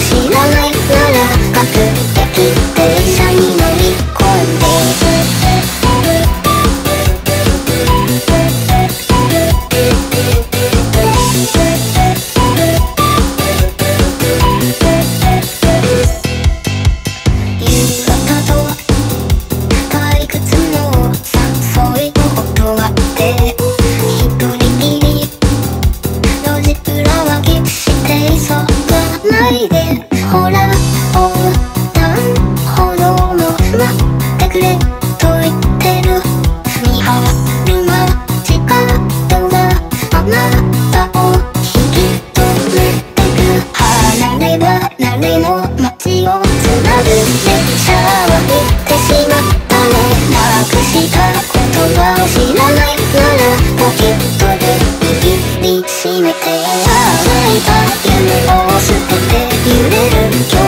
知らない抱きしめて。いた夢を捨てて揺れる